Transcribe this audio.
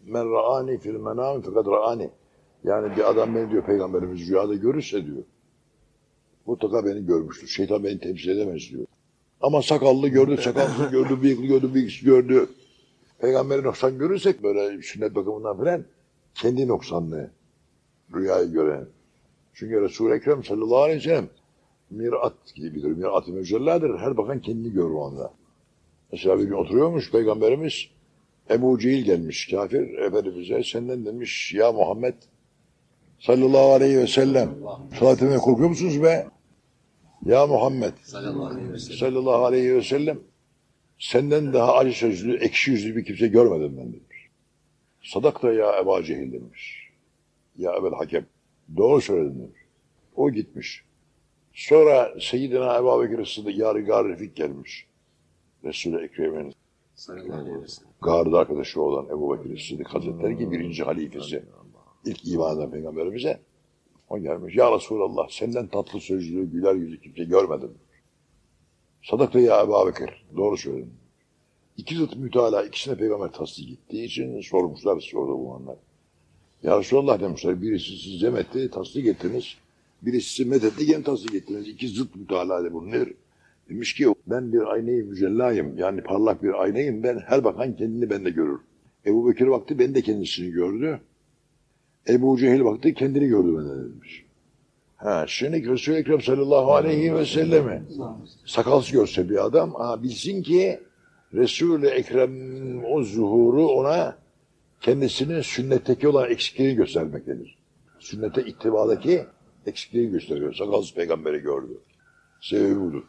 Men ra'ani fil menami fakat ra'ani. Yani bir adam beni diyor peygamberimiz rüyada görürse diyor. Mutlaka beni görmüştür. Şeytan beni temsil edemez diyor. Ama sakallı gördü, sakalsız gördü, bıyıklı gördü, bıyıksız gördü. Peygamberi noksan görürsek böyle sünnet bakımından filan kendi noksanlığı rüyayı gören. Çünkü Resul-i Ekrem sallallahu aleyhi ve sellem mirat gibidir. Mirat-ı mücelladır. Her bakan kendini görür onda. Mesela bir gün oturuyormuş Peygamberimiz Ebu Cehil gelmiş kafir Efendimiz'e senden demiş ya Muhammed sallallahu aleyhi ve sellem salatime korkuyor musunuz be? Ya Muhammed Sallallahu aleyhi ve sellem. senden daha acı sözlü, ekşi yüzlü bir kimse görmedim ben demiş. Sadakta ya Ebu Cehil demiş. Ya Ebel Hakem. Doğru söyledin demiş. O gitmiş. Sonra Seyyidina Ebu Bekir Sıddık Yar-ı Refik gelmiş. Resul-i Ekrem'in Garda arkadaşı olan Ebu Bekir Sıddık Hazretleri ki birinci halifesi. ilk iman eden peygamberimize. O gelmiş. Ya Resulallah senden tatlı sözlü, güler yüzlü kimse görmedim. Sadakta ya Ebu Bekir. Doğru söyledin. İki zıt müteala ikisine peygamber tasdik ettiği için sormuşlar sordu bu anlar. Ya Resulallah demişler birisi sizi zemetti, tasdik ettiniz. Birisi sizi methetti, gene tasdik ettiniz. İki zıt müteala bu nedir? Demiş ki ben bir aynayı mücellayım. Yani parlak bir aynayım. Ben her bakan kendini bende görür. Ebu Bekir baktı ben de kendisini gördü. Ebu Cehil baktı kendini gördü benden demiş. Ha, şimdi Resul-i Ekrem sallallahu aleyhi ve selleme sakalsız görse bir adam ha, bilsin ki Resul-i Ekrem'in o zuhuru ona kendisinin sünnetteki olan eksikliğini göstermektedir. Sünnete ittibadaki eksikliği gösteriyor. Sakalsız peygamberi gördü. Sebebi budur.